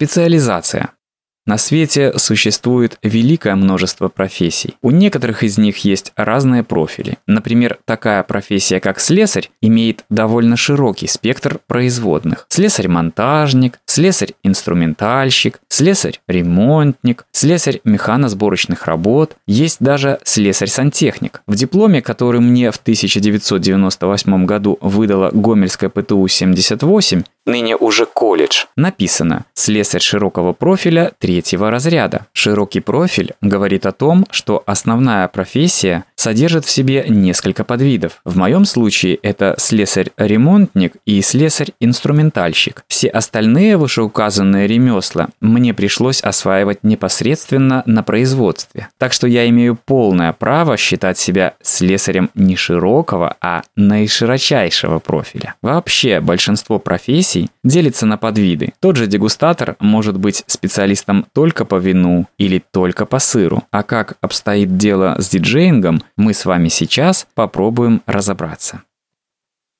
Специализация. На свете существует великое множество профессий. У некоторых из них есть разные профили. Например, такая профессия, как слесарь, имеет довольно широкий спектр производных. Слесарь-монтажник, слесарь-инструментальщик, слесарь-ремонтник, слесарь-механосборочных работ. Есть даже слесарь-сантехник. В дипломе, который мне в 1998 году выдала Гомельская ПТУ-78, ныне уже колледж, написано «Слесарь широкого профиля третьего разряда». Широкий профиль говорит о том, что основная профессия содержит в себе несколько подвидов. В моем случае это слесарь-ремонтник и слесарь-инструментальщик. Все остальные вышеуказанные ремесла мне пришлось осваивать непосредственно на производстве. Так что я имею полное право считать себя слесарем не широкого, а наиширочайшего профиля. Вообще, большинство профессий делится на подвиды. Тот же дегустатор может быть специалистом только по вину или только по сыру. А как обстоит дело с диджеингом, мы с вами сейчас попробуем разобраться.